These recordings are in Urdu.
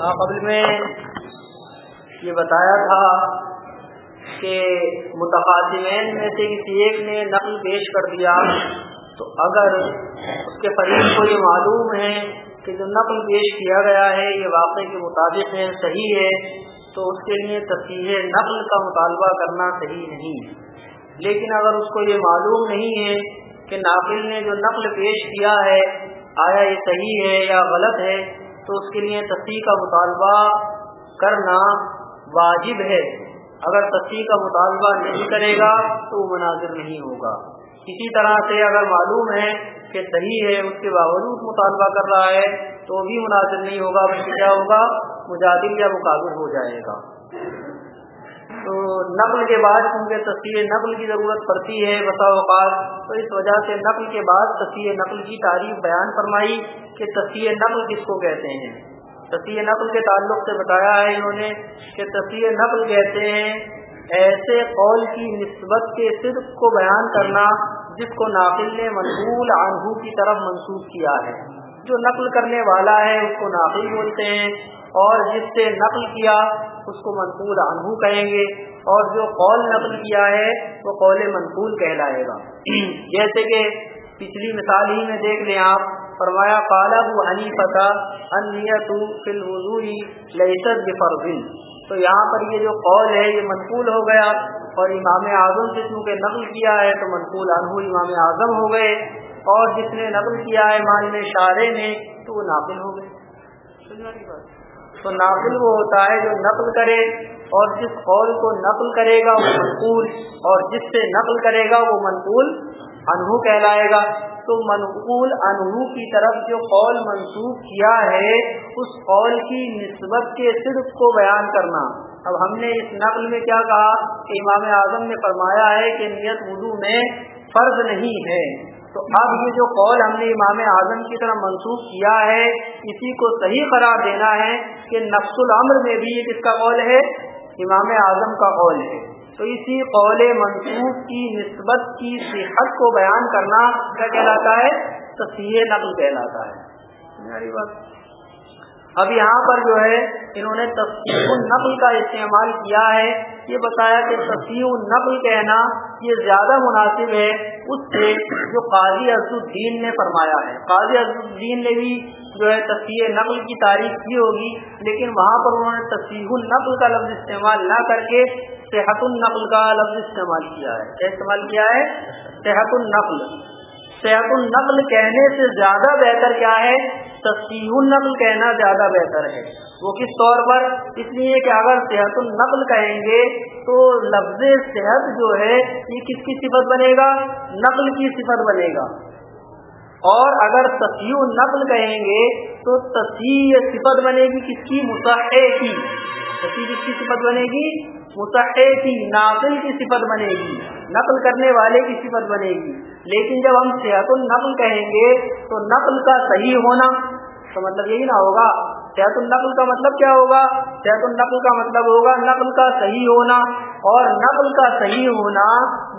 قبل میں یہ بتایا تھا کہ متقاطمین میں سے کسی ایک نے نقل پیش کر دیا، تو اگر اس کے فریق کو یہ معلوم ہے کہ جو نقل پیش کیا گیا ہے، یہ واقعے کے مطابق ہے، صحیح ہے، تو اس کے لیے تصحیح نقل کا مطالبہ کرنا صحیح نہیں لیکن اگر اس کو یہ معلوم نہیں ہے کہ ناقل نے جو نقل پیش کیا ہے، آیا یہ صحیح ہے یا غلط ہے تو اس کے لیے تصحیح کا مطالبہ کرنا واجب ہے۔ اگر تصحیح کا مطالبہ نہیں کرے گا تو وہ مناظر نہیں ہوگا۔ اسی طرح سے اگر معلوم ہے کہ صحیح ہے، اس کے باوجود مطالبہ کر رہا ہے، تو بھی مناظر نہیں ہوگا، بلکہ کیا ہوگا؟ مجادل یا مقابل ہو جائے گا۔ تو نقل کے بعد کیونکہ تصویر نقل کی ضرورت پڑتی ہے بسا اوقات، تو اس وجہ سے نقل کے بعد تصویر نقل کی تعریف بیان فرمائی کہ تصویر نقل کس کو کہتے ہیں۔ تصویر نقل کے تعلق سے بتایا ہے انہوں نے کہ تصویر نقل کہتے ہیں، ایسے قول کی نسبت کے صرف کو بیان کرنا جس کو ناقل نے منقول آنگو کی طرف منسوخ کیا ہے۔ جو نقل کرنے والا ہے، اس کو ناقل بولتے ہیں۔ اور جس سے نقل کیا اس کو منقول انہو کہیں گے اور جو قول نقل کیا ہے وہ قول منقول کہلائے گا۔ جیسے کہ پچھلی مثال ہی میں دیکھ لیں آپ، فرمایا کالا ہنی فتح انیت لہست بفرزن تو یہاں پر یہ جو قول ہے، یہ منقول ہو گیا اور امام اعظم سے چونکہ نقل کیا ہے تو منقول انہو امام اعظم ہو گئے۔ اور جس نے نقل کیا ہے مان میں شارے نے تو وہ ناقل ہو گئے۔ تو ناقل وہ ہوتا ہے جو نقل کرے اور جس قول کو نقل کرے گا وہ منقول، اور جس سے نقل کرے گا وہ منقول انہو کہلائے گا۔ تو منقول انہو کی طرف جو قول منسوخ کیا ہے، اس قول کی نسبت کے صرف کو بیان کرنا۔ اب ہم نے اس نقل میں کیا کہا کہ امام اعظم نے فرمایا ہے کہ نیت وضو میں فرض نہیں ہے۔ تو اب یہ جو قول ہم نے امام اعظم کی طرح منسوخ کیا ہے، اسی کو صحیح قرار دینا ہے کہ نقص العمر میں بھی یہ کس کا قول ہے؟ امام اعظم کا قول ہے۔ تو اسی قول منسوخ کی نسبت کی صحت کو بیان کرنا کیا کہلاتا ہے؟ تصحیح نقل کہلاتا ہے۔ بات اب یہاں پر جو ہے انہوں نے تصحیح النقل کا استعمال کیا ہے، یہ بتایا کہ تصحیح النقل کہنا یہ زیادہ مناسب ہے اس سے جو قاضی الدین نے فرمایا ہے۔ قاضی الدین نے بھی جو ہے تصحیح نقل کی تعریف کی ہوگی، لیکن وہاں پر انہوں نے تصحیح النقل کا لفظ استعمال نہ کر کے صحت النقل کا لفظ استعمال کیا ہے۔ کیا استعمال کیا ہے؟ صحت النقل۔ صحت النقل کہنے سے زیادہ بہتر کیا ہے؟ تصحیح النقل کہنا زیادہ بہتر ہے۔ وہ کس طور پر؟ اس لیے کہ اگر صحت النقل کہیں گے، تو لفظ صحت جو ہے، یہ کس کی صفت بنے گا؟ نقل کی صفت بنے گا۔ اور اگر تصحیح نقل کہیں گے تو تصحیح صفت بنے گی کس کی؟ مصحح کی۔ تصحیح کس کی صفت بنے گی؟ مصحح کی۔ ناقل کی صفت بنے گی۔ نقل کرنے والے کی صفت بنے گی۔ لیکن جب ہم صحت النقل کہیں گے تو نقل کا صحیح ہونا تو مطلب یہی نہ ہوگا۔ صحت النقل کا مطلب کیا ہوگا؟ صحت النقل کا مطلب ہوگا نقل کا صحیح ہونا اور نقل کا صحیح ہونا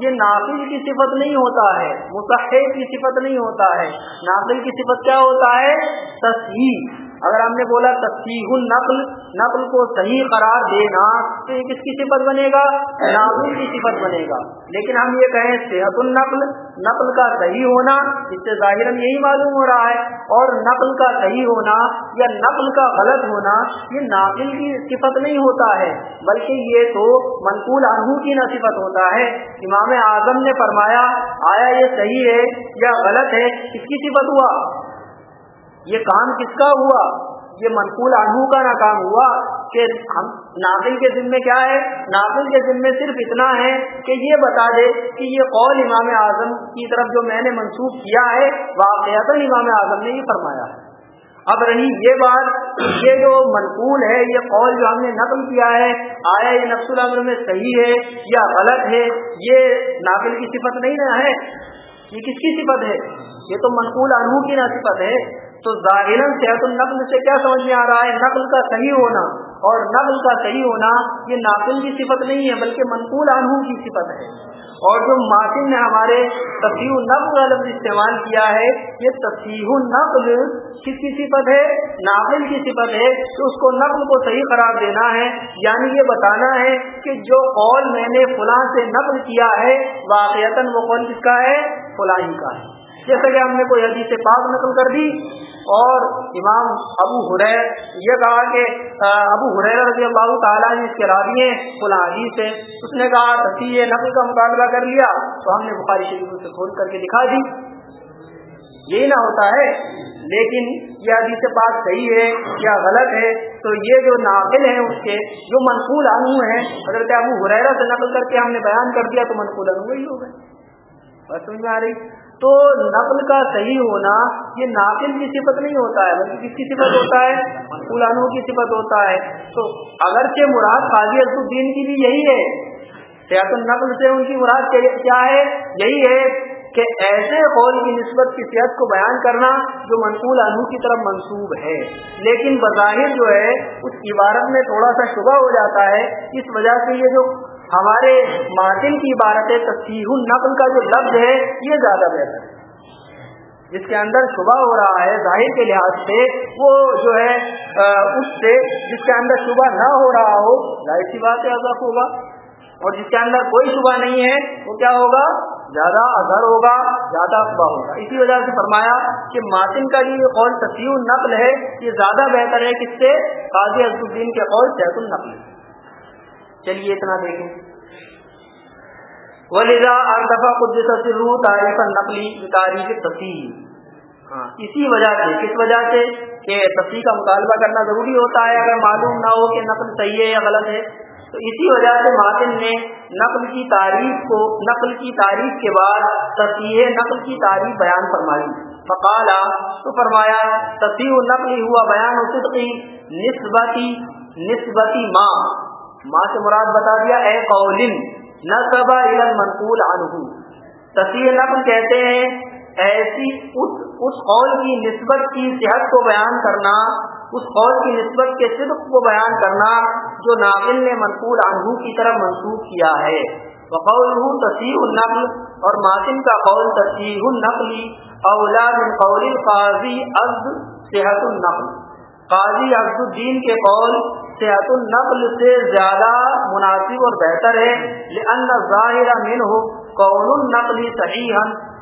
یہ ناقل کی صفت نہیں ہوتا ہے، مصحح کی صفت نہیں ہوتا ہے۔ ناقل کی صفت کیا ہوتا ہے؟ تصحیح۔ اگر ہم نے بولا تصحیح النقل، نقل کو صحیح قرار دینا تو یہ کس کی صفت بنے گا؟ ناقل کی صفت بنے گا۔ لیکن ہم یہ کہیں صحت النقل، نقل کا صحیح ہونا، اس سے ظاہر یہی معلوم ہو رہا ہے، اور نقل کا صحیح ہونا یا نقل کا غلط ہونا، یہ ناقل کی صفت نہیں ہوتا ہے، بلکہ یہ تو منقول انہو کی نہ صفت ہوتا ہے۔ امام اعظم نے فرمایا، آیا یہ صحیح ہے یا غلط ہے؟ کس کی صفت ہوا؟ یہ کام کس کا ہوا؟ یہ منقول آنو کا نہ کام ہوا کہ ہم ناقل کے ذمے کیا ہے؟ ناقل کے ذمے صرف اتنا ہے کہ یہ بتا دے کہ یہ قول امام اعظم کی طرف جو میں نے منسوخ کیا ہے واقعات امام اعظم نے یہ فرمایا ہے۔ اب رہی یہ بات یہ جو منقول ہے، یہ قول جو ہم نے نقل کیا ہے، آیا یہ نقص العمر میں صحیح ہے یا غلط ہے، یہ ناقل کی صفت نہیں نہ ہے؟ یہ کس کی صفت ہے؟ یہ تو منقول انہو کی نہ صفت ہے۔ تو ظاہر صحت النقل سے کیا سمجھ میں آ رہا ہے؟ نقل کا صحیح ہونا اور نقل کا صحیح ہونا یہ ناقل کی صفت نہیں ہے، بلکہ منقول عنہ کی صفت ہے۔ اور جو ماطن نے ہمارے تصیح النقل کا لفظ استعمال کیا ہے، یہ تصیح النقل کس کی صفت ہے؟ ناقل کی صفت ہے تو اس کو نقل کو صحیح قرار دینا ہے۔ یعنی یہ بتانا ہے کہ جو قول میں نے فلاں سے نقل کیا ہے، واقعتاً وہ قول کس کا ہے؟ فلاں کا ہے۔ جیسے کہ ہم نے کوئی حدیث پاک نقل کر دی اور امام ابو حریر یہ کہا کہ ابو حریر رضی اللہ تعالیٰ نے اس کے راوی فلاں حدیث ہے اس نے کہا تصویر نقل کا مقابلہ کر لیا تو ہم نے بخاری شریف سے کھول کر کے دکھا دی۔ یہی نہ ہوتا ہے، لیکن یہ حدیث پاک صحیح ہے، یا غلط ہے۔ تو یہ جو ناقل ہیں اس کے، جو منقول عنو ہیں اگر کہ ابو حریرہ سے نقل کر کے ہم نے بیان کر دیا تو منقول عنو ہی ہو گئے بس سمجھ میں آ رہی؟ تو نقل کا صحیح ہونا یہ ناقل کی صفت نہیں ہوتا ہے، بلکہ کس کی صفت ہوتا ہے؟ فلانوں کی صفت ہوتا ہے۔ تو اگرچہ مراد قاضی الدین کی بھی یہی ہے، سیاست النقل سے ان کی مراد کیا ہے؟ یہی ہے کہ ایسے قول کی نسبت کی صحت کو بیان کرنا جو منقول عنو کی طرف منسوب ہے۔ لیکن بظاہر جو ہے، اس عبارت میں تھوڑا سا شبہ ہو جاتا ہے، اس وجہ سے یہ جو ہمارے ماضل کی عبارت تصیح النقل کا جو لفظ ہے، یہ زیادہ بہتر ہے۔ جس کے اندر شبہ ہو رہا ہے، ظاہر کے لحاظ سے وہ جو ہے اس سے جس کے اندر شبہ نہ ہو رہا ہو، ظاہر سی بات ہے، اضاف ہوگا۔ اور جس کے اندر کوئی شبہ نہیں ہے، وہ کیا ہوگا؟ زیادہ اثر ہوگا، زیادہ افواہ ہوگا۔ اسی وجہ سے فرمایا کہ ماتن کا جو قول تصیح النقل ہے، یہ زیادہ بہتر ہے کس سے؟ قاضی الدین کے قول صحت النقل ہے چلیے اتنا دیکھیں۔ ولیزا ہر دفعہ قدس روح تاریخ نقلی تاریخ تصیح ہاں اسی وجہ سے، کس وجہ سے؟ کہ تصیح کا مطالبہ کرنا ضروری ہوتا ہے۔ اگر معلوم نہ ہو کہ نقل صحیح ہے یا غلط ہے، تو اسی وجہ سے ماتن نے نقل کی تعریف کو، نقل کی تعریف کے بعد تصیح نقل کی تعریف بیان فرمائی۔ فقالا تو فرمایا تصیح نقلی ہوا بیان صدقی نسبتی نسبتی ماں ماں سے مراد بتا دیا اے قولن نصب منقول عنہ۔ تصویر نقل کہتے ہیں، ایسی اس اس قول کی نسبت کی صحت کو بیان کرنا، اس قول کی نسبت کے صدق کو بیان کرنا جو ناقل نے منقول عنہ کی طرف منسوخ کیا ہے۔ وقول تصیح النقل اور ماتن کا قول تصیح النقلی اولاد قول قاضی عبد صحت النقل۔ قاضی عبد الدین کے قول صحت النقل سے زیادہ مناسب اور بہتر ہے۔ لأن ظاہر من ہو قول النقل صحیح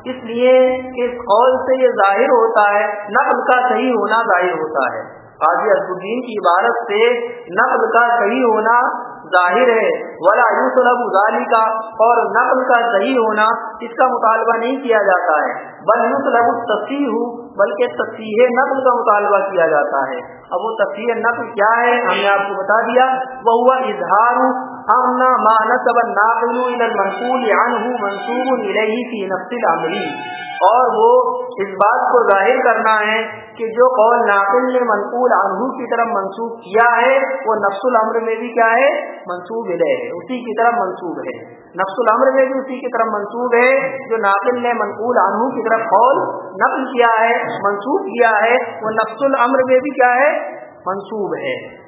اس لیے اس قول سے یہ ظاہر ہوتا ہے، نقل کا صحیح ہونا ظاہر ہوتا ہے۔ قاضی الدین کی عبارت سے نقل کا صحیح ہونا ظاہر ہے۔ ولا یوسلب ظالی کا اور نقل کا صحیح ہونا اس کا مطالبہ نہیں کیا جاتا ہے۔ بل یوسلب تصیح بلکہ تصیح نقل کا مطالبہ کیا جاتا ہے۔ اب وہ تصیح نقل کیا ہے؟ ہم نے آپ کو بتا دیا۔ وہ ہوا اظہار امنا ما نصب الناقل الى المنقول عنه منصوب الیہ فی نفس الامری اور وہ اس بات کو ظاہر کرنا ہے کہ جو قول ناقل نے منقول عنہ کی طرف منسوخ کیا ہے، وہ نفس العمر میں بھی کیا ہے؟ منسوب ہے۔ اسی کی طرف منسوب ہے۔ نفس العمر میں بھی اسی کی طرف منسوب ہے۔ جو ناقل نے منقول عنہ کی طرف قول نقل کیا ہے منسوخ کیا ہے، وہ نفس العمر میں بھی کیا ہے؟ منسوب ہے۔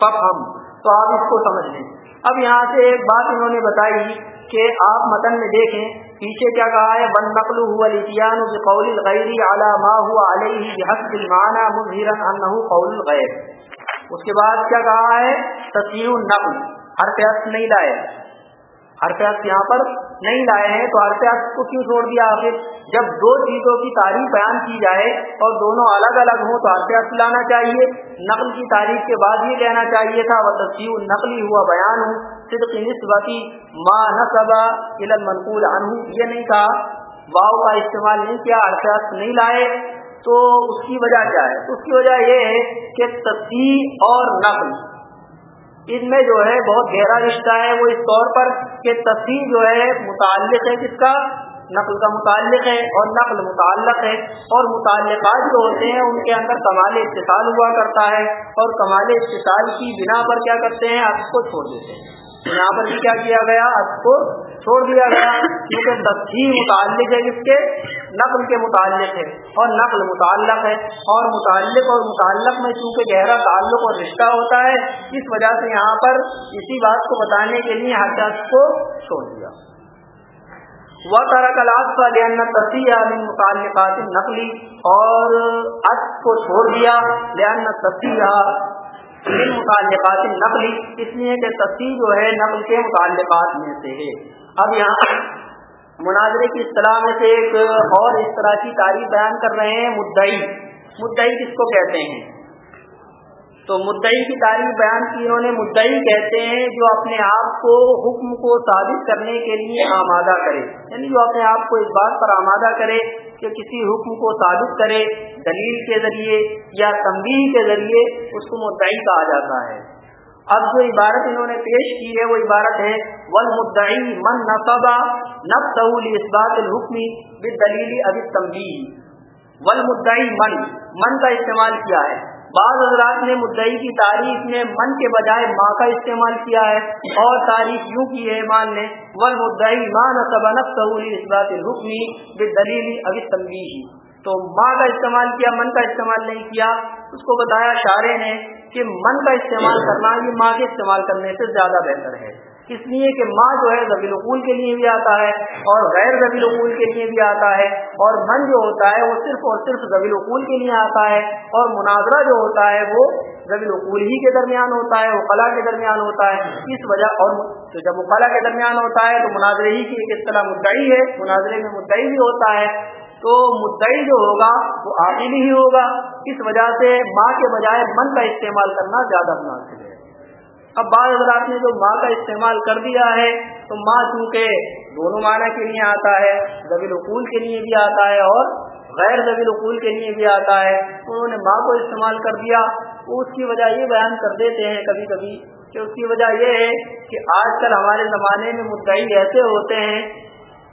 پب ہم تو آپ اس کو سمجھ لیں۔ اب یہاں سے ایک بات انہوں نے بتائی کہ آپ متن میں دیکھیں، پیچھے کیا کہا ہے؟ بن نقل ہوا لطیان قول الغیر اعلیٰ ما ہوا علیہ بحق المانا مظہرا انہ قول الغیر اس کے بعد کیا کہا ہے؟ تصویر النقل۔ ہر پیاس نہیں لائے۔ ہر پیاس یہاں پر نہیں لائے ہیں، تو ہر پیاس کو کیوں چھوڑ دیا؟ آخر جب دو چیزوں کی تعریف بیان کی جائے اور دونوں الگ الگ ہوں، تو ہر پیاس لانا چاہیے۔ نقل کی تعریف کے بعد یہ کہنا چاہیے تھا وہ تصویر نقلی ہوا بیان ہوں۔ صدق نسبتی ماں نصبا منقول عنہ۔ یہ نہیں کہا واؤ کا استعمال نہیں کیا ارشاد نہیں لائے۔ تو اس کی وجہ کیا ہے؟ اس کی وجہ یہ ہے کہ تصویر اور نقل ان میں جو ہے بہت گہرا رشتہ ہے، وہ اس طور پر کہ تصویر جو ہے متعلق ہے کس کا؟ نقل کا متعلق ہے اور نقل متعلق ہے اور متعلقات جو ہوتے ہیں، ان کے اندر کمال اتصال ہوا کرتا ہے اور کمال اتصال کی بنا پر کیا کرتے ہیں؟ آپ کو چھوڑ دیتے ہیں۔ یہاں پر بھی کیا کیا گیا؟ اب کو چھوڑ دیا گیا کیونکہ تصحیح متعلق ہے جس کے، نقل کے متعلق ہے، اور نقل متعلق ہے، اور متعلق اور متعلق میں چونکہ گہرا تعلق اور رشتہ ہوتا ہے، اس وجہ سے یہاں پر اسی بات کو بتانے کے لیے ہر شخص کو چھوڑ دیا۔ وہ سارا کلاس کا لہن تصیح متعلقات نقلی اور اچ کو چھوڑ دیا لہن تصیح متعلقات نقلی اس لیے کہ تصویر جو ہے نقل کے متعلقات میں سے ہے۔ اب یہاں مناظرے کی اصطلاح میں سے ایک اور اس طرح کی تعریف بیان کر رہے ہیں، مدعی۔ مدعی کس کو کہتے ہیں؟ تو مدعی کی تعریف بیان کی انہوں نے مدعی کہتے ہیں جو اپنے آپ کو حکم کو ثابت کرنے کے لیے آمادہ کرے۔ یعنی جو اپنے آپ کو اس بات پر آمادہ کرے کہ کسی حکم کو ثابت کرے، دلیل کے ذریعے یا تنبیہ کے ذریعے اس کو مدعی کہا جاتا ہے۔ اب جو عبارت انہوں نے پیش کی ہے وہ عبارت ہے ول مدعی من نصبا نب سہول اس بات الحکمی دلیلی ابھی ول من من کا استعمال کیا ہے؟ بعض حضرات نے مدعی کی تعریف میں من کے بجائے ماں کا استعمال کیا ہے، اور تعریف یوں کی ہے ایمان نے ول مدعی ماں نصب نب سہول اس بات الحکمی دلیلی ابھی تو ماں کا استعمال کیا، من کا استعمال نہیں کیا، اس کو بتایا شارے نے کہ من کا استعمال کرنا یہ ماں کے استعمال کرنے سے زیادہ بہتر ہے۔ اس لیے کہ ماں جو ہے زبی القول کے لیے بھی آتا ہے اور غیر زبی القول کے لیے بھی آتا ہے اور من جو ہوتا ہے وہ صرف اور صرف زبی القول کے لیے آتا ہے اور مناظرہ جو ہوتا ہے وہ زبی القول ہی کے درمیان ہوتا ہے، وہ قلع کے درمیان ہوتا ہے۔ اس وجہ اور جب وہ قلع کے درمیان ہوتا ہے تو مناظرے ہی کی ایک اصطلاح مدعی ہے، مناظرے میں مدعی بھی ہوتا ہے۔ تو مدعی جو ہوگا، وہ عادل ہی ہوگا۔ اس وجہ سے ماں کے بجائے من کا استعمال کرنا زیادہ مناسب ہے۔ اب بعض حضرات نے جو ماں کا استعمال کر دیا ہے، تو ماں چونکہ دونوں معنی کے لیے آتا ہے زبی القول کے لیے بھی آتا ہے اور غیر زبی القول کے لیے بھی آتا ہے انہوں نے ماں کو استعمال کر دیا۔ اس کی وجہ یہ بیان کر دیتے ہیں کبھی کبھی کہ اس کی وجہ یہ ہے کہ آج کل ہمارے زمانے میں مدعی ایسے ہوتے ہیں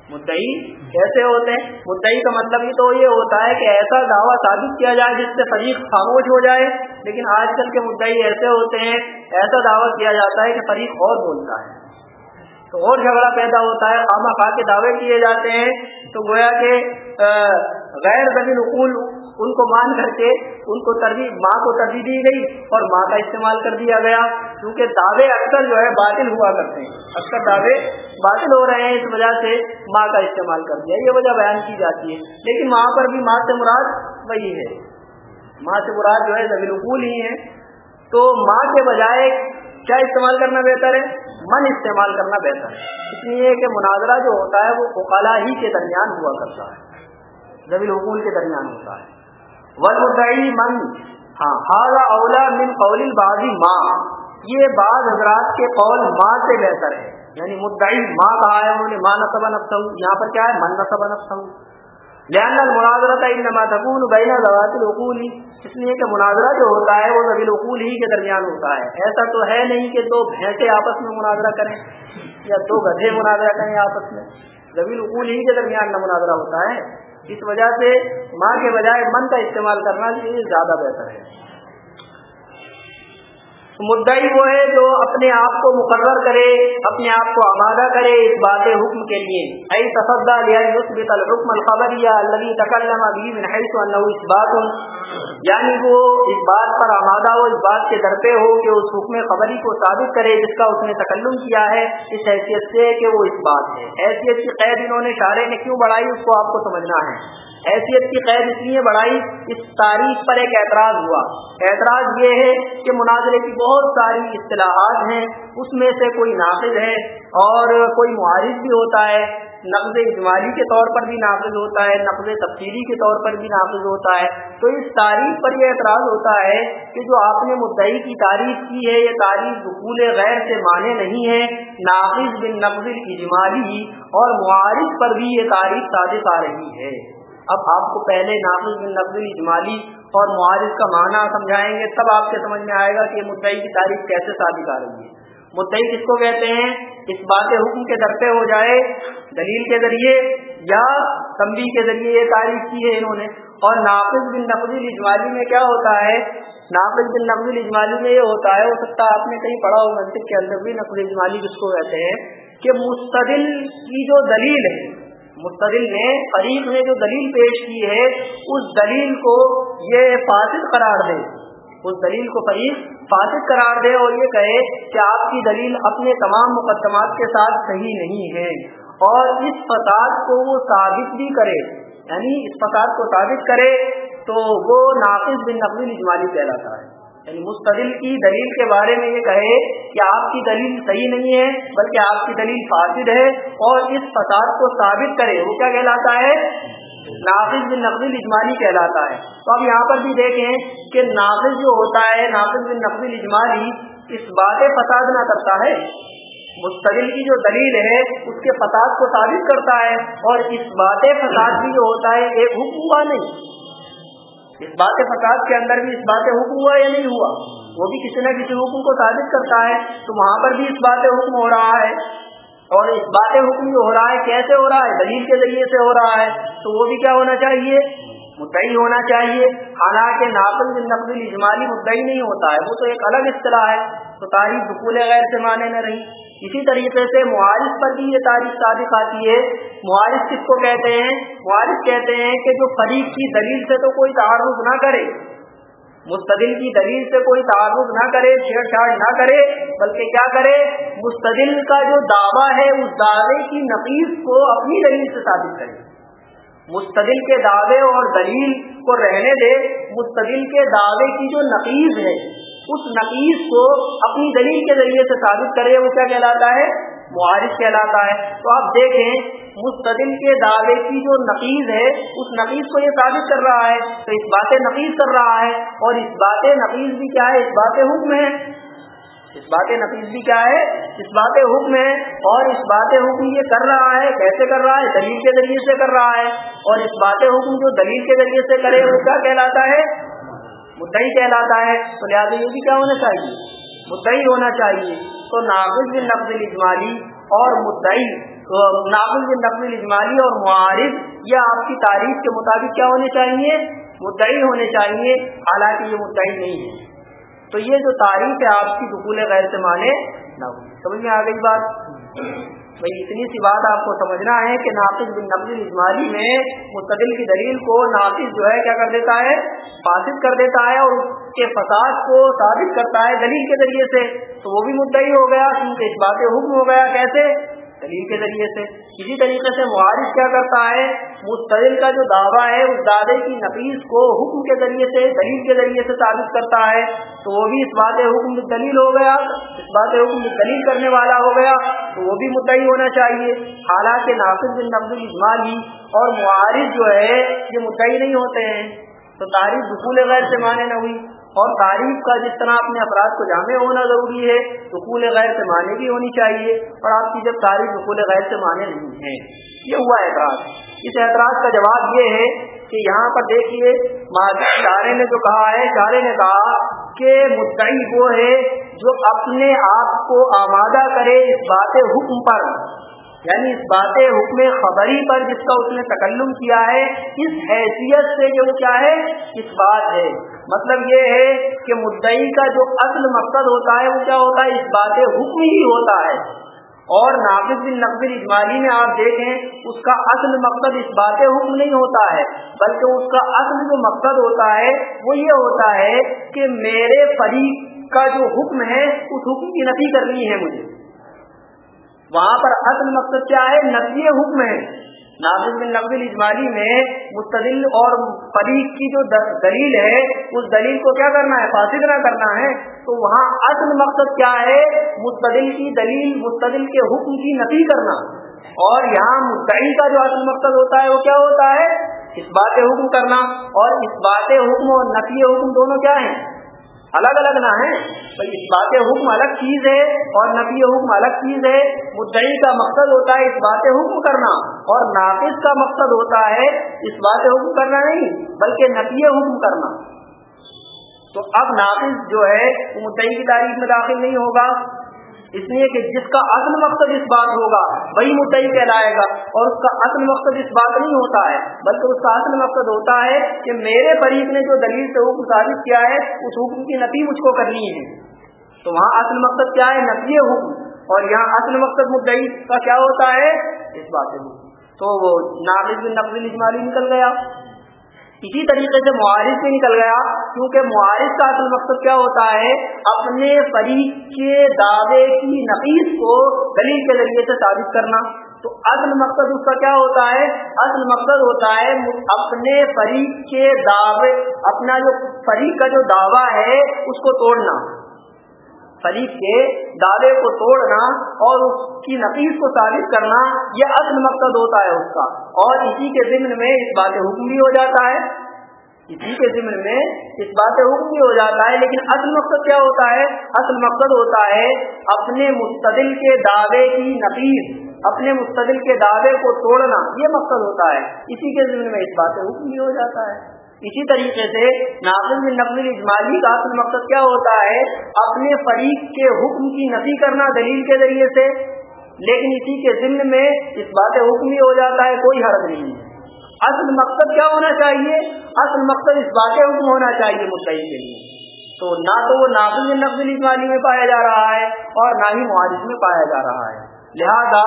مدعی کیسے ہوتے ہیں؟ مدعی کا مطلب ہی تو یہ ہوتا ہے کہ ایسا دعویٰ ثابت کیا جائے جس سے فریق خاموش ہو جائے۔ لیکن آج کل کے مدعی ایسے ہوتے ہیں، ایسا دعویٰ کیا جاتا ہے کہ فریق اور بولتا ہے۔ تو اور جھگڑا پیدا ہوتا ہے خامہ خواہ کے دعوے کیے جاتے ہیں۔ تو گویا کہ غیر زمین اقول ان کو مان کر کے ان کو ترجیح ماں کو ترجیح دی گئی اور ماں کا استعمال کر دیا گیا۔ کیونکہ دعوے اکثر جو ہے باطل ہوا کرتے ہیں۔ اکثر دعوے باطل ہو رہے ہیں اس وجہ سے ماں کا استعمال کر دیا۔ یہ وجہ بیان کی جاتی ہے۔ لیکن وہاں پر بھی ماں سے مراد وہی ہے۔ ماں سے مراد جو ہے زمین اقول ہی ہے۔ تو ماں کے بجائے کیا استعمال کرنا بہتر ہے؟ من استعمال کرنا بہتر ہے۔ اس لیے کہ مناظرہ جو ہوتا ہے وہ اوقالا ہی کے درمیان ہوا کرتا ہے۔ زمین حقول کے درمیان ہوتا ہے۔ ولمدعی من ہاں اولا من قول بازی ماں یہ بعض حضرات کے قول ماں سے بہتر ہے۔ یعنی مدعی ماں کہا ہے انہوں نے ماں نصب نفسہ یہاں پر کیا ہے؟ من نصب نفسہ لہٰذا مناظرہ انما تکون بین ذوات العقول۔ اس لیے کہ مناظرہ جو ہوتا ہے، وہ ذوی العقول ہی کے درمیان ہوتا ہے۔ ایسا تو ہے نہیں کہ دو بھینسے آپس میں مناظرہ کریں، یا دو گدھے مناظرہ کریں آپس میں۔ ذوی العقول ہی کے درمیان نہ مناظرہ ہوتا ہے۔ اس وجہ سے ماں کے بجائے من کا استعمال کرنا یہ زیادہ بہتر ہے۔ مدعی وہ ہے جو اپنے آپ کو مقرر کرے، اپنے آپ کو آمادہ کرے اس بات حکم کے لیے۔ اے تصدا الحکم الخبر یا اللہ تکلم اس بات یعنی وہ اس بات پر آمادہ ہو، اس بات کے در پہ ہو کہ اس حکم خبری کو ثابت کرے جس کا اس نے تکلم کیا ہے۔ اس حیثیت سے کہ وہ اس بات ہے۔ حیثیت کی قید انہوں نے اشارے نے کیوں بڑھائی؟ اس کو آپ کو سمجھنا ہے۔ حیثیت کی قید اس لیے بڑھائی، اس تاریخ پر ایک اعتراض ہوا۔ اعتراض یہ ہے کہ مناظرے کی بہت ساری اصطلاحات ہیں، اس میں سے کوئی نافذ ہے اور کوئی معارض بھی ہوتا ہے۔ نقض اجمالی کے طور پر بھی نافذ ہوتا ہے، نقض تفصیلی کے طور پر بھی نافذ ہوتا ہے۔ تو اس تاریخ پر یہ اعتراض ہوتا ہے کہ جو آپ نے مدعی کی تعریف کی ہے، یہ تعریف رقول غیر سے مانے نہیں ہے نافذ بن نقض اجمالی اور معارض پر بھی یہ تعریف صادق آ رہی ہے۔ اب آپ کو پہلے نافذ بن نقض اجمالی اور معارض کا معنی سمجھائیں گے، تب آپ کے سمجھ میں آئے گا کہ مدعی کی تعریف کیسے ثابت آ رہی ہے۔ مدعی کس کو کہتے ہیں؟ اس بات حکم کے درپے ہو جائے دلیل کے ذریعے یا تمبی کے ذریعے یہ تعریف کی ہے انہوں نے۔ اور نافذ بن نقض اجمالی میں کیا ہوتا ہے؟ نافذ بن نقض اجمالی میں یہ ہوتا ہے، ہو سکتا ہے آپ نے کہیں پڑھا ہو منطق کے اندر بھی نقل اجمالی جس کو کہتے ہیں کہ مستدل کی جو دلیل ہے مستدل نے فریق نے جو دلیل پیش کی ہے، اس دلیل کو یہ فاسد قرار دے۔ اس دلیل کو فریق فاسد قرار دے اور یہ کہے کہ آپ کی دلیل اپنے تمام مقدمات کے ساتھ صحیح نہیں ہے۔ اور اس فساد کو وہ ثابت بھی کرے۔ یعنی اس فساد کو ثابت کرے تو وہ ناقص بن نقل اجمالی کہلاتا ہے۔ یعنی مستدل کی دلیل کے بارے میں یہ کہے کہ آپ کی دلیل صحیح نہیں ہے، بلکہ آپ کی دلیل فاسد ہے اور اس فساد کو ثابت کرے۔ وہ کیا کہلاتا ہے؟ نافذ بن نقل اجمالی کہلاتا ہے۔ تو اب یہاں پر بھی دیکھیں کہ نافذ جو ہوتا ہے نافذ بن نقل اجمالی اس بات فساد نہ کرتا ہے۔ مستقل کی جو دلیل ہے، اس کے فساد کو ثابت کرتا ہے اور اس بات فساد بھی جو ہوتا ہے ایک حکم ہوا نہیں۔ اس بات فساد کے اندر بھی اس بات حکم ہوا یا نہیں ہوا؟ وہ بھی کسی نہ کسی حکم کو ثابت کرتا ہے، تو وہاں پر بھی اس بات حکم ہو رہا ہے۔ اور اس بات حکم جو ہو رہا ہے، کیسے ہو رہا ہے؟ دلیل کے ذریعے سے ہو رہا ہے۔ تو وہ بھی کیا ہونا چاہیے؟ مدعی ہونا چاہیے۔ حالانکہ ناقل نقل اجمالی مدعی نہیں ہوتا ہے، وہ تو ایک الگ اصطلاح ہے۔ تو تاریخ دکول غیر سے مانے نہ رہی۔ اسی طریقے سے معارف پر بھی یہ تاریخ صادق آتی ہے۔ معارف کس کو کہتے ہیں؟ معارف کہتے ہیں کہ جو فریق کی دلیل سے تو کوئی تعارف نہ کرے۔ مستدل کی دلیل سے کوئی تعارف نہ کرے چھیڑ چھاڑ نہ کرے، بلکہ کیا کرے؟ مستدل کا جو دعویٰ ہے، اس دعوے کی نفیس کو اپنی دلیل سے ثابت کرے۔ مستدل کے دعوے اور دلیل کو رہنے دے۔ مستدل کے دعوے کی جو نقیز ہے اس نقیز کو اپنی دلیل کے ذریعے سے ثابت کرے، وہ کیا کہلاتا ہے؟ معارف کہلاتا ہے۔ تو آپ دیکھیں، مستدل کے دعوے کی جو نقیز ہے، اس نقیز کو یہ ثابت کر رہا ہے۔ تو اس بات نقیز کر رہا ہے، اور اس بات نقیز بھی کیا ہے؟ اس بات حکم ہے۔ اس بات نفیس بھی کیا ہے؟ اس بات حکم ہے۔ اور اس بات حکم یہ کر رہا ہے، کیسے کر رہا ہے؟ دلیل کے ذریعے سے کر رہا ہے۔ اور اس بات حکم جو دلیل کے ذریعے سے کرے، وہ کیا کہلاتا ہے؟ مدعی کہلاتا ہے، تو لہٰذا یہ بھی کیا ہونا چاہیے؟ مدعی ہونا چاہیے۔ تو ناقل بن نقل اجمالی اور مدعی ناقل بن نقل اجمالی اور معارف یہ آپ کی تاریخ کے مطابق کیا ہونے چاہیے؟ مدعی ہونے چاہیے، حالانکہ یہ مدعی نہیں ہے۔ تو یہ جو تاریخ ہے، آپ کی دخول غیر سے مانے نہ ہو۔ سمجھ میں آ گئی بات؟ بھائی، اتنی سی بات آپ کو سمجھنا ہے کہ ناقص بن نقل اجمالی میں مستقل کی دلیل کو ناقص جو ہے کیا کر دیتا ہے؟ فاسد کر دیتا ہے اور اس کے فساد کو ثابت کرتا ہے دلیل کے ذریعے سے۔ تو وہ بھی مدعی ہو گیا کیونکہ اس بات حکم ہو گیا کیسے؟ دلیل کے ذریعے سے۔ اسی طریقے سے معارف کیا کرتا ہے مستقل کا جو دعویٰ ہے، اس دعوے کی نفیس کو حکم کے ذریعے سے، دلیل کے ذریعے سے ثابت کرتا ہے۔ تو وہ بھی اس بات حکم دلیل ہو گیا، اس بات حکم دلیل کرنے والا ہو گیا، تو وہ بھی مدعی ہونا چاہیے۔ حالانکہ ناقص بن نقد اجمالی اور معارف جو ہے، یہ مدعی نہیں ہوتے ہیں۔ تو تاریخ دخول غیر سے مانے نہ ہوئی۔ اور تعریف کا جس طرح اپنے افراد کو جامع ہونا ضروری ہے رقول غیر سے معنی بھی ہونی چاہیے اور آپ کی جب تعریف رقول غیر سے معنی نہیں ہے۔ یہ ہوا اعتراض۔ اس اعتراض کا جواب یہ ہے کہ یہاں پر دیکھیے شارے نے جو کہا ہے شارے نے کہا کہ مدعی وہ ہے جو اپنے آپ کو آمادہ کرے اس بات حکم پر۔ یعنی اس بات حکم خبری پر جس کا اس نے تکلم کیا ہے، اس حیثیت سے جو کیا ہے، اس بات ہے۔ مطلب یہ ہے کہ مدعی کا جو اصل مقصد ہوتا ہے، وہ کیا ہوتا ہے؟ اس بات حکم ہی ہوتا ہے۔ اور ناقص بن نقبل اجمالی میں آپ دیکھیں، اس کا اصل مقصد اس بات حکم نہیں ہوتا ہے، بلکہ اس کا اصل جو مقصد ہوتا ہے، وہ یہ ہوتا ہے کہ میرے فریق کا جو حکم ہے، اس حکم کی نفی کرنی ہے مجھے۔ وہاں پر اصل مقصد کیا ہے؟ نقلی حکم ہے۔ ناظر بن نقل اجمالی میں مستدل اور فریق کی جو دلیل ہے، اس دلیل کو کیا کرنا ہے؟ فاسد نہ کرنا ہے۔ تو وہاں اصل مقصد کیا ہے؟ مستدل کی دلیل، مستدل کے حکم کی نفی کرنا۔ اور یہاں مستعی کا جو اصل مقصد ہوتا ہے، وہ کیا ہوتا ہے؟ اس بات حکم کرنا۔ اور اس بات حکم اور نقلی حکم دونوں کیا ہیں؟ الگ الگ نہ ہیں۔ اس بات حکم الگ چیز ہے اور نفی حکم الگ چیز ہے۔ مدعی کا مقصد ہوتا ہے اس بات حکم کرنا اور ناقص کا مقصد ہوتا ہے اس بات حکم کرنا نہیں، بلکہ نفی حکم کرنا۔ تو اب ناقص جو ہے وہ مدعی کی تاریخ میں داخل نہیں ہوگا۔ اس لیے کہ جس کا اصل مقصد اس بات ہوگا، وہی مدعی کہلائے گا اور اس کا اصل مقصد اس بات نہیں ہوتا ہے، بلکہ اس کا اصل مقصد ہوتا ہے کہ میرے فریق نے جو دلیل سے حکم ثابت کیا ہے، اس حکم کی نفی مجھ کو کرنی ہے۔ تو وہاں اصل مقصد کیا ہے؟ نفی حکم۔ اور یہاں اصل مقصد مدعی کا کیا ہوتا ہے؟ اس بات تو وہ ناقص بن نقل اجمالی نکل گیا۔ اسی طریقے سے معارض بھی نکل گیا، کیونکہ معارض کا اصل مقصد کیا ہوتا ہے؟ اپنے فریق کے دعوے کی نفیس کو دلیل کے ذریعے سے ثابت کرنا۔ تو اصل مقصد اس کا کیا ہوتا ہے؟ اصل مقصد ہوتا ہے اپنے فریق کے دعوے، اپنا جو فریق کا جو دعویٰ ہے، اس کو توڑنا۔ فریق کے دعوے کو توڑنا اور اس کی نقیز کو ثابت کرنا، یہ اصل مقصد ہوتا ہے اس کا۔ اور اسی کے ذمن میں اس بات حکم بھی ہو جاتا ہے۔ اسی کے ذمن میں اس بات حکم بھی ہو جاتا ہے، لیکن اصل مقصد کیا ہوتا ہے؟ اصل مقصد ہوتا ہے اپنے مستدل کے دعوے کی نقیز، اپنے مستدل کے دعوے کو توڑنا، یہ مقصد ہوتا ہے۔ اسی کے ذمن میں اس بات حکم بھی ہو جاتا ہے۔ اسی طریقے سے ناقل میں نقل اجمالی کا اصل مقصد کیا ہوتا ہے؟ اپنے فریق کے حکم کی نفی کرنا دلیل کے ذریعے سے۔ لیکن اسی کے ذمن میں اس بات حکم ہی ہو جاتا ہے، کوئی حرض نہیں۔ اصل مقصد کیا ہونا چاہیے؟ اصل مقصد اس بات حکم ہونا چاہیے مستعد کے لیے۔ تو نہ تو وہ ناقل نقل اجمالی میں پایا جا رہا ہے اور نہ ہی معالج میں پایا جا رہا ہے۔ لہذا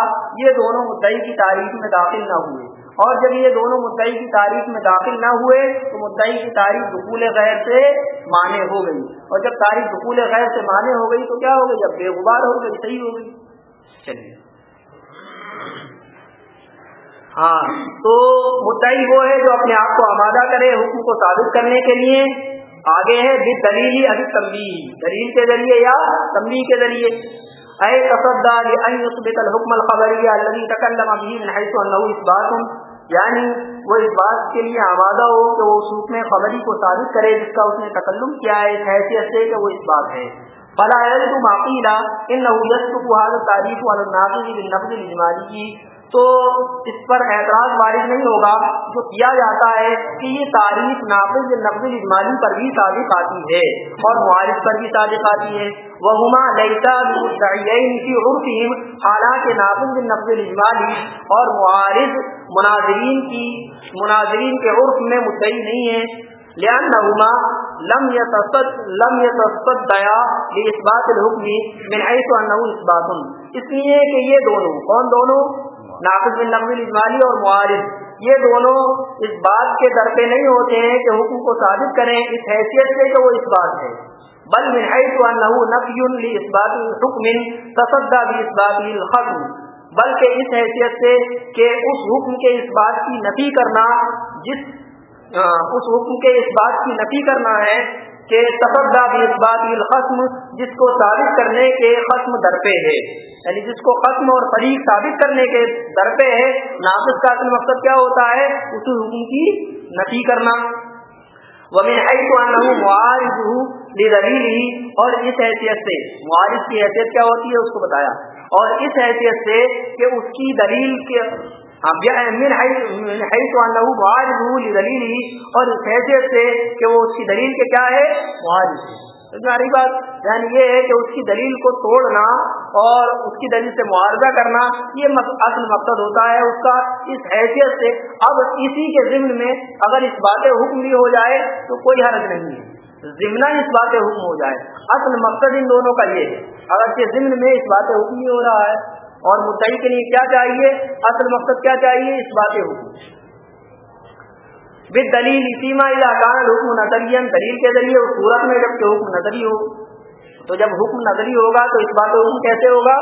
یہ دونوں مدعی کی تاریخ میں داخل نہ ہوئے۔ اور جب یہ دونوں مدعی کی تاریخ میں داخل نہ ہوئے، تو مدعی کی تاریخ دخول غیر سے مانے ہو گئی۔ اور جب تاریخ دخول غیر سے مانے ہو گئی، تو کیا ہو گئی؟ جب بے غبار ہو گئی، صحیح ہو گئی۔ چلیے۔ ہاں تو مدعی وہ ہے جو اپنے آپ کو آمادہ کرے، حکم کو ثابت کرنے کے لیے آگے ہے دلیل ابھی تمبی دلیل کے ذریعے یا تمبی کے ذریعے؟ اے تصدى لان يثبت الحكم الخبري الذي تكلم به من حيث انه اثبات یعنی وہ اس بات کے لیے آمادہ ہو کہ وہ اس حکم خبری کو ثابت کرے جس کا اس نے تکلم کیا ہے اس حیثیت سے کہ وہ اس بات ہے۔ فلا يجد ما قيل انه يسبق هذا التعريف على الناقض بالنقد الاجمالي تو اس پر اعتراض وارد نہیں ہوگا، جو کیا جاتا ہے کہ یہ تعریف ناقص نقد اجمالی پر بھی صادق آتی ہے اور معارف پر بھی صادق آتی ہے۔ وہ ہما لئیتا کی عرفیم حالانکہ ناقص نقد اجمالی اور معارض مناظرین کی، مناظرین کے عرف میں مدعی نہیں ہے۔ لأنهما لم يتصد لم يتصد دیا لإثبات الحكم، من حيث أنه إثبات۔ اس لیے کہ یہ دونوں، کون دونوں؟ ناقص بن نقل اجمالی اور معارض یہ دونوں اس بات کے در پہ نہیں ہوتے ہیں کہ حکم کو ثابت کریں اس حیثیت سے کہ وہ اس بات ہے بل من حیث انه نفی لاثبات حکم تصدى باثبات الحکم بلکہ اس حیثیت سے کہ اس حکم کے اس بات کی نفی کرنا جس اس حکم کے اس بات کی نفی کرنا ہے کہ تصدا باثبات الخصم جس کو ثابت کرنے کے خصم در پہ ہے۔ یعنی جس کو ختم اور فریق ثابت کرنے کے در پہ ہے، ناقص کا اصل مقصد کیا ہوتا ہے؟ اس حکم کی نفی کرنا۔ معارض ہی اور اس حیثیت سے، معارض کی حیثیت کیا ہوتی ہے؟ اس کو بتایا۔ اور اس حیثیت سے کہ اس کی دلیل کے اور اس حیثیت سے کہ وہ اس کی دلیل کے کیا ہے؟ معارض ساری بات یعنی یہ ہے کہ اس کی دلیل کو توڑنا اور اس کی دلیل سے معاوضہ کرنا، یہ اصل مقصد ہوتا ہے۔ اس کا اس حیثیت سے اب اسی کے ضمن میں اگر اس بات حکم بھی ہو جائے تو کوئی حرج نہیں ہے۔ ضمنا اس بات حکم ہو جائے۔ اصل مقصد ان دونوں کا یہ ہے۔ اگر کے ضمن میں اس بات حکم بھی ہو رہا ہے اور مدعی کے لیے کیا چاہیے؟ اصل مقصد کیا چاہیے؟ اس بات حکم دلیل سیما کان حکم نظری دلیل کے ذریعے اس صورت میں جبکہ حکم نظری ہو، تو جب حکم نظری ہوگا تو اس بات حکم کیسے ہوگا؟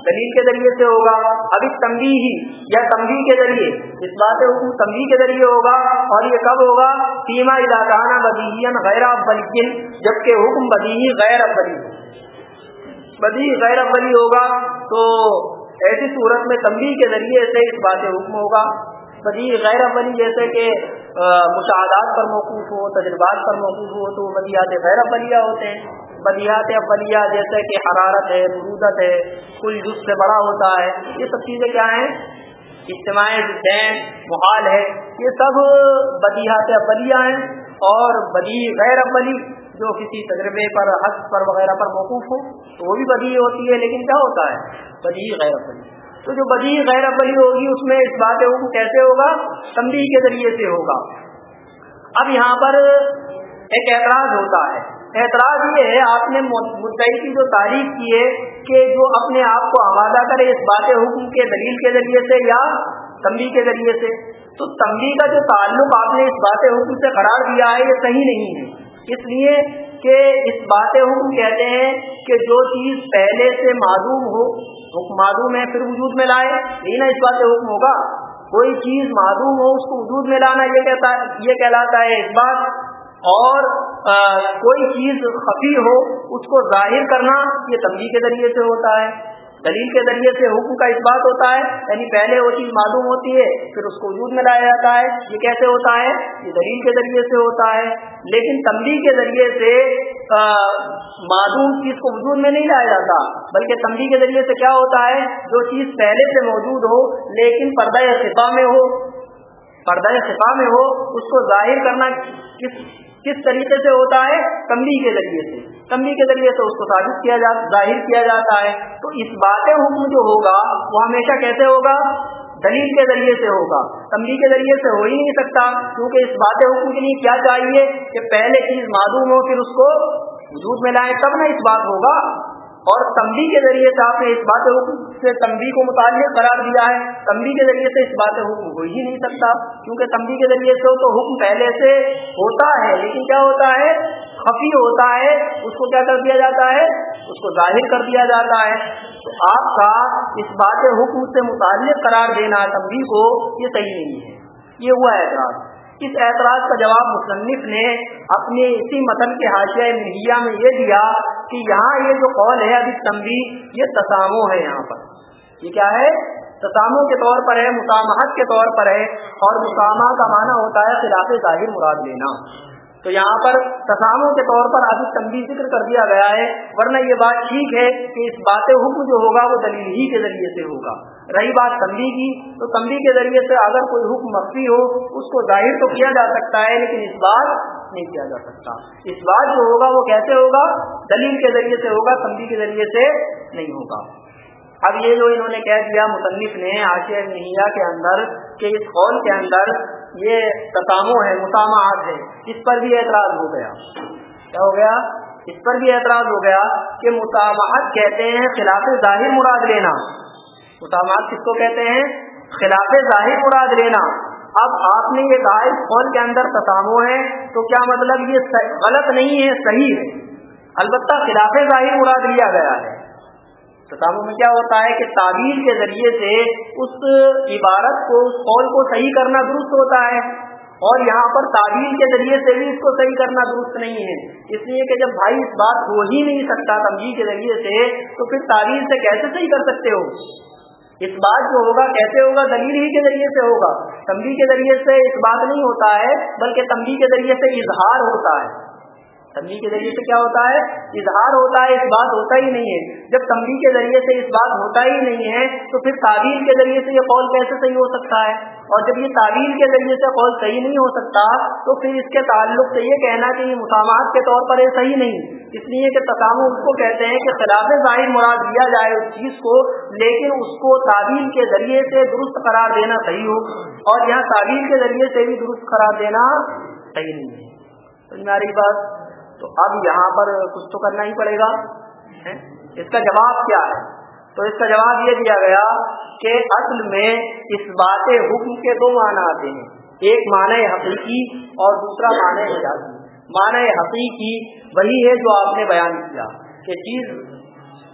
دلیل کے ذریعے سے ہوگا۔ اب اس تمبی ہی یا تمبی کے ذریعے، اس بات حکم تمبی کے ذریعے ہوگا اور یہ کب ہوگا؟ سیما علاقانہ بدیہین غیر ابلیکن جبکہ حکم بدی غیر ابلی بدی غیر ابلی ہوگا تو ایسی صورت میں تمبی کے ذریعے سے اس بات حکم ہوگا۔ بدی غیر ابلی جیسے کہ مشاہدات پر موقوف ہو، تجربات پر موقوف ہو، تو بدیات غیر ابلیہ ہوتے ہیں۔ بدیات ابلیہ جیسے کہ حرارت ہے برودت ہے، کوئی جز سے بڑا ہوتا ہے۔ یہ سب چیزیں کیا ہیں؟ اجتماعی دین محال ہے۔ یہ سب بدیات ابلیہ ہیں اور بدی غیر ابلی جو کسی تجربے پر حق پر، وغیرہ پر موقوف ہو تو وہ بھی بدی ہوتی ہے، لیکن کیا ہوتا ہے؟ بدی غیر ابلی تو جو بدی غیر ابلی ہوگی، اس میں اس بات حکم کیسے ہوگا؟ تمبی کے ذریعے سے ہوگا۔ اب یہاں پر ایک اعتراض ہوتا ہے۔ اعتراض یہ ہے، آپ نے مدعی کی جو تعریف کی ہے کہ جو اپنے آپ کو آوازہ کرے اس بات حکم کے، دلیل کے ذریعے سے یا تمبی کے ذریعے سے۔ تو تمبی کا جو تعلق آپ نے اس بات حکم سے قرار دیا ہے، یہ صحیح نہیں ہے۔ اس لیے کہ اس بات حکم کہتے ہیں کہ جو چیز پہلے سے معلوم ہو، حکم معلوم ہے، پھر وجود میں لائے نہیں نا اس بات حکم ہوگا۔ کوئی چیز معلوم ہو، اس کو وجود میں لانا یہ کہتا ہے یہ کہلاتا ہے اس بات۔ اور کوئی چیز خفی ہو، اس کو ظاہر کرنا یہ تبدیل کے ذریعے سے ہوتا ہے۔ دلیل کے ذریعے سے حکم کا اس بات ہوتا ہے یعنی پہلے وہ چیز معلوم ہوتی ہے، پھر اس کو وجود میں لایا جاتا ہے، یہ کیسے ہوتا ہے؟ یہ دلیل کے ذریعے سے ہوتا ہے، لیکن تمبی کے ذریعے سے معلوم چیز کو وجود میں نہیں لایا جاتا، بلکہ تمبی کے ذریعے سے کیا ہوتا ہے؟ جو چیز پہلے سے موجود ہو، لیکن پردہ صفا میں ہو، پردہ صفا میں ہو، اس کو ظاہر کرنا کس کس طریقے سے ہوتا ہے؟ تمبی کے ذریعے سے۔ تمبی کے ذریعے سے اس کو ثابت کیا جاتا ظاہر کیا جاتا ہے۔ تو اس بات حکم جو ہوگا، وہ ہمیشہ کیسے ہوگا؟ دلیل کے ذریعے سے ہوگا۔ تمبی کے ذریعے سے ہو ہی نہیں سکتا، کیونکہ اس بات حکم کے لیے کیا چاہیے کہ پہلے چیز معلوم ہو، پھر اس کو وجود میں لائے، تب نہ اس بات ہوگا۔ اور تمبی کے ذریعے سے آپ نے اس بات حکم سے تمبی کو متعلق قرار دیا ہے۔ تمبی کے ذریعے سے اس بات حکم ہو ہی نہیں سکتا، کیونکہ تمبی کے ذریعے سے تو حکم پہلے سے ہوتا ہے، لیکن کیا ہوتا ہے؟ خفی ہوتا ہے، اس کو کیا کر دیا جاتا ہے؟ اس کو ظاہر کر دیا جاتا ہے۔ تو آپ کا اس بات حکم سے متعلق قرار دینا تمبی کو یہ صحیح نہیں ہے۔ یہ ہوا اعتراض۔ اس اعتراض کا جواب مصنف نے اپنے اسی متن کے حاشیہ میڈیا میں یہ دیا کہ یہاں یہ جو قول ہے ابھی تمبی یہ تسامو ہے یہاں پر۔ یہ کیا ہے؟ تسامو کے طور پر ہے، مسامحت کے طور پر ہے اور مسامہ کا معنی ہوتا ہے خلاف ظاہر مراد لینا۔ تو یہاں پر تساموں کے طور پر ابھی تنبی ذکر کر دیا گیا ہے، ورنہ یہ بات ٹھیک ہے کہ اس بات حکم جو ہوگا وہ دلیل ہی کے ذریعے سے ہوگا۔ رہی بات تنبی کی، تو تنبی کے ذریعے سے اگر کوئی حکم مخفی ہو، اس کو ظاہر تو کیا جا سکتا ہے، لیکن اس بات نہیں کیا جا سکتا۔ اس بات جو ہوگا وہ کیسے ہوگا؟ دلیل کے ذریعے سے ہوگا تنبی کے ذریعے سے نہیں ہوگا۔ اب یہ جو انہوں نے کہہ دیا، مصنف نے آشیا نیا کے اندر، کہ اس قول کے اندر یہ تسامو ہے مسامات ہے اس پر بھی اعتراض ہو گیا۔ کیا ہو گیا؟ اس پر بھی اعتراض ہو گیا کہ مسامات کہتے ہیں خلاف ظاہر مراد لینا۔ مسامات کس کو کہتے ہیں؟ خلاف ظاہر مراد لینا۔ اب آپ نے یہ کہا اس قول کے اندر تسامو ہے، تو کیا مطلب یہ غلط نہیں ہے، صحیح ہے۔ البتہ خلاف ظاہر مراد لیا گیا ہے۔ کتابوں میں کیا ہوتا ہے کہ تعبیر کے ذریعے سے اس عبارت کو، اس قول کو صحیح کرنا درست ہوتا ہے اور یہاں پر تعبیر کے ذریعے سے بھی اس کو صحیح کرنا درست نہیں ہے۔ اس لیے کہ جب بھائی اس بات ہو ہی نہیں سکتا تمجیح کے ذریعے سے، تو پھر تعبیر سے کیسے صحیح کر سکتے ہو؟ اس بات جو ہوگا کیسے ہوگا؟ دلیل ہی کے ذریعے سے ہوگا۔ تمبی کے ذریعے سے اس بات نہیں ہوتا ہے، بلکہ تمبی کے ذریعے سے اظہار ہوتا ہے۔ تمبی کے ذریعے سے کیا ہوتا ہے؟ اظہار ہوتا ہے، اس بات ہوتا ہی نہیں ہے۔ جب تمبی کے ذریعے سے اس بات ہوتا ہی نہیں ہے، تو پھر تعبیر کے ذریعے سے یہ قول کیسے صحیح ہو سکتا ہے؟ اور جب یہ تعبیر کے ذریعے سے قول صحیح نہیں ہو سکتا، تو پھر اس کے تعلق سے یہ کہنا کہ یہ مسامات کے طور پر یہ صحیح نہیں۔ اس لیے کہ تسام اس کو کہتے ہیں کہ خلاف ظاہر مراد دیا جائے اس چیز کو، لیکن اس کو تعبیر کے ذریعے سے درست قرار دینا صحیح ہو۔ اور یہاں تعبیر کے ذریعے سے بھی درست قرار دینا صحیح نہیں ہے۔ ہماری بات؟ تو اب یہاں پر کچھ تو کرنا ہی پڑے گا۔ اس کا جواب کیا ہے؟ تو اس کا جواب یہ دیا گیا کہ اصل میں اس بات حکم کے دو معنی آتے ہیں۔ ایک معنی حقیقی اور دوسرا معنی مجازی معنی حقیقی وہی ہے جو آپ نے بیان کیا کہ چیز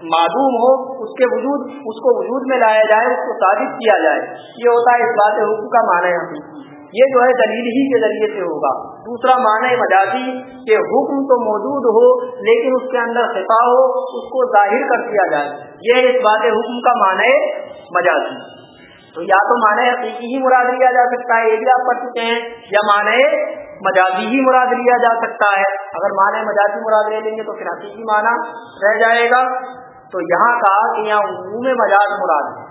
معلوم ہو، اس کے وجود، اس کو وجود میں لایا جائے، اس کو ثابت کیا جائے۔ یہ ہوتا ہے اس بات حکم کا معنی حقیقی۔ یہ جو ہے دلیل ہی کے ذریعے سے ہوگا۔ دوسرا معنی مجازی کہ حکم تو موجود ہو لیکن اس کے اندر خفا ہو، اس کو ظاہر کر دیا جائے۔ یہ اس بات حکم کا معنی مجازی تو یا تو معنی حقیقی ہی مراد لیا جا سکتا ہے، یہ بھی آپ پڑھ چکے ہیں، یا معنی مجازی ہی مراد لیا جا سکتا ہے۔ اگر معنی مجازی مراد لے لیں گے تو پھر حقیقی معنی رہ جائے گا۔ تو یہاں کہا کہ یہاں عموم مجاز مراد ہے۔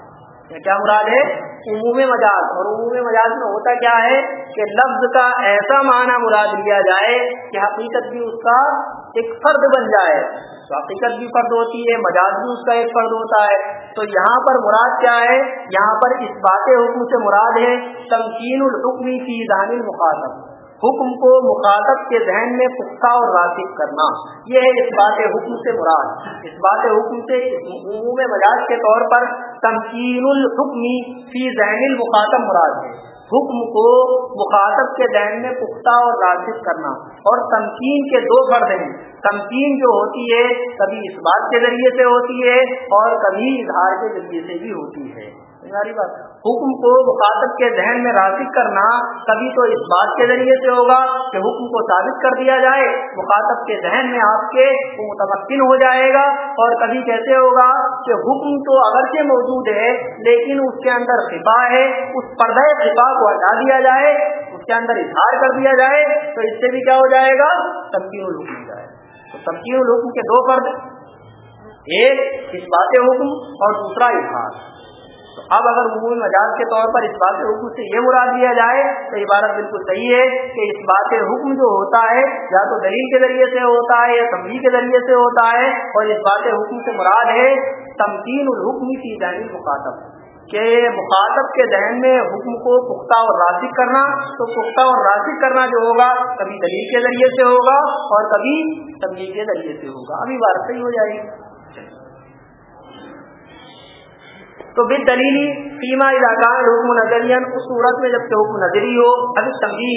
کیا مراد ہے؟ عموم مجاز۔ اور عموم مجاز میں ہوتا کیا ہے کہ لفظ کا ایسا معنی مراد لیا جائے کہ حقیقت بھی اس کا ایک فرد بن جائے۔ تو حقیقت بھی فرد ہوتی ہے، مجاز بھی اس کا ایک فرد ہوتا ہے۔ تو یہاں پر مراد کیا ہے؟ یہاں پر اس بات حکم سے مراد ہے تمکین الحکمی کی دان المخاطب۔ حکم کو مخاطب کے ذہن میں پختہ اور راسب کرنا، یہ ہے اس بات حکم سے مراد۔ اس بات حکم سے عموم مجاز کے طور پر تمکین الحکمی فی ذہن المخاطب مراد ہے۔ حکم کو مخاطب کے ذہن میں پختہ اور راسب کرنا۔ اور تمکین کے دو فرد ہیں۔ تمکین جو ہوتی ہے، کبھی اس بات کے ذریعے سے ہوتی ہے اور کبھی اظہار کے ذریعے سے بھی ہوتی ہے۔ بات حکم کو مخاطب کے ذہن میں راسک کرنا کبھی تو اس بات کے ذریعے سے ہوگا کہ حکم کو ثابت کر دیا جائے، مخاطب کے ذہن میں آپ کے وہ متمکن ہو جائے گا۔ اور کبھی کیسے ہوگا کہ حکم تو اگرچہ موجود ہے، لیکن اس کے اندر خفا ہے۔ اس پردہ خفا کو ہٹا دیا جائے، اس کے اندر اظہار کر دیا جائے، تو اس سے بھی کیا ہو جائے گا؟ تمکین الحکم ہو جائے۔ تو تمکین الحکم کے دو فرد ایک اس بات حکم اور دوسرا اظہار۔ اب اگر عمومی مجاز کے طور پر اس بات حکم سے یہ مراد دیا جائے تو عبارت بالکل صحیح ہے کہ اس بات حکم جو ہوتا ہے یا تو دلیل کے ذریعے سے ہوتا ہے یا تمبی کے ذریعے سے ہوتا ہے اور اس بات حکم سے مراد ہے تمکین الحکم کی ذہنی مخاطب کہ مخاطب کے ذہن میں حکم کو پختہ اور راسک کرنا، تو پختہ اور راسک کرنا جو ہوگا کبھی دلیل کے ذریعے سے ہوگا اور کبھی تمبی کے ذریعے سے ہوگا۔ ابھی بات صحیح ہو جائے گی۔ تو بد دلیلی فیما علاقہ حکم نظری اس صورت میں جبکہ حکم نظری ہو، اب تمبی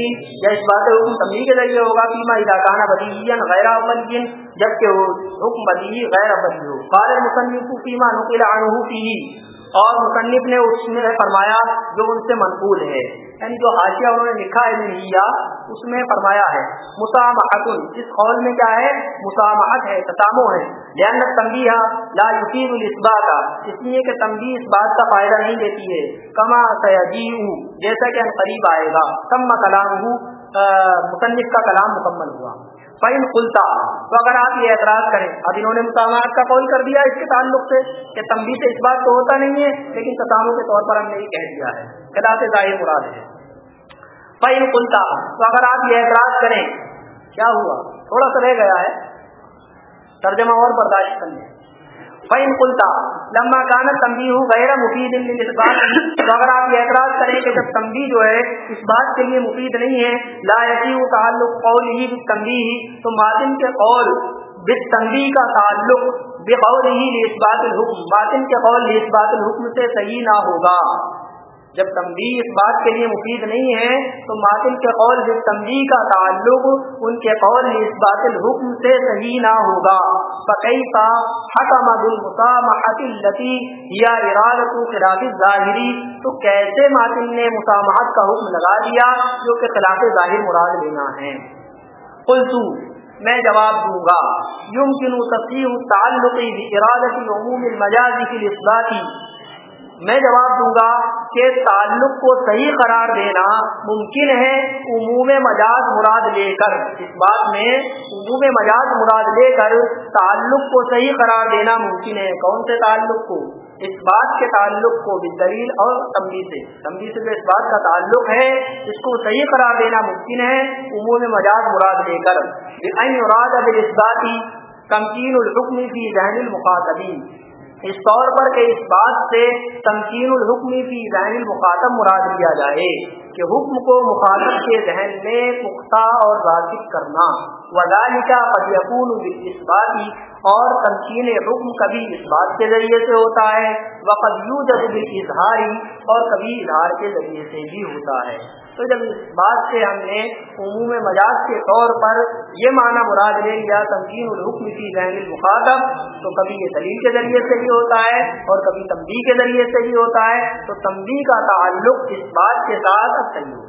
یا اس بات حکم تمبی کے ذریعے ہوگا، فیما علاقہ بدی غیر ابن جبکہ حکم بدی غیر ابن ہو۔ قال مصنف فیما نقل عنہ فی اور مصنف نے اس میں فرمایا جو ان سے منقول ہے۔ یعنی جو حاشیہ انہوں نے لکھا ہے یعنی لیا اس میں فرمایا ہے مسامحت اس قول میں کیا ہے؟ مسامحت ہے تسامو ہے۔ لہن تنبیہ لا یقین الاسبا کا اس لیے کہ تنبیہ اس بات کا فائدہ نہیں دیتی ہے۔ کما سیاجی جیسا کہ قریب آئے گا۔ کم کلام ہوں مصنف کا کلام مکمل ہوا۔ فائن کھلتا تو اگر آپ یہ اعتراض کریں، اب انہوں نے مسامات کا قول کر دیا اس کے تعلق سے کہ تمبی سے اس بات تو ہوتا نہیں ہے، لیکن کسانوں کے طور پر ہم نے یہ کہہ دیا ہے۔ خلاف ظاہر مراد ہے۔ فائن کھلتا تو اگر آپ یہ اعتراض کریں، کیا ہوا؟ تھوڑا سا رہ گیا ہے۔ ترجمہ اور برداشت کرنے۔ فین کلتا لمبا گانا تمبی ہوں غیر مفید تو اگر آپ یہ اعتراض کریں کہ جب تمبی جو ہے، اس بات کے لیے مفید نہیں ہے، لا یقین تعلق قول ہی تمبی ہی تو ماتم کے قول بس تمبی کا تعلق بے قول ہی اس بات الحکم، باطن کے قول اس بات الحکم سے صحیح نہ ہوگا۔ جب تمبی اس بات کے لیے مفید نہیں ہے، تو ماتل کے قول جس تمبی کا تعلق، ان کے قول اس بات الحکم سے صحیح نہ ہوگا۔ فقی کا حکم المسامحت التی یا ارادت خلاف ظاہری تو کیسے ماتل نے مسامحت کا حکم لگا دیا جو کہ خلاف ظاہر مراد لینا ہے؟ قلتو میں جواب دوں گا۔ یمکن تصویر تعلقی ارادت عموم المجازی کی اصلاحی میں جواب دوں گا کہ تعلق کو صحیح قرار دینا ممکن ہے عموم مجاز مراد لے کر۔ اس بات میں عموم مجاز مراد لے کر تعلق کو صحیح قرار دینا ممکن ہے۔ کون سے تعلق کو؟ اس بات کے تعلق کو بھی دلیل اور تمبی سے۔ تمبی سے جو اس بات کا تعلق ہے، اس کو صحیح قرار دینا ممکن ہے عموم مجاز مراد لے کر۔ مراد اب اس بات ہی تمکین الحکم کی ذہن المخاطبین۔ اس طور پر کہ اس بات سے تمکین الحکم کی ذہن المخاطب مراد لیا جائے کہ حکم کو مخاطب کے ذہن میں پختہ اور راسک کرنا۔ وزالکا قد یقون بات اور تمکین حکم کبھی اس بات کے ذریعے سے ہوتا ہے، وقد یوجد بالاظہاری اور کبھی اظہار کے ذریعے سے بھی ہوتا ہے۔ تو جب اس بات سے ہم نے عموم مجاز کے طور پر یہ معنی مراد لے لیا تمکین الحکم کی ذہن المخاطب، تو کبھی یہ دلیل کے ذریعے سے بھی ہوتا ہے اور کبھی تمبی کے ذریعے سے بھی ہوتا ہے، تو تمبی کا تعلق اس بات کے ساتھ صحیح ہو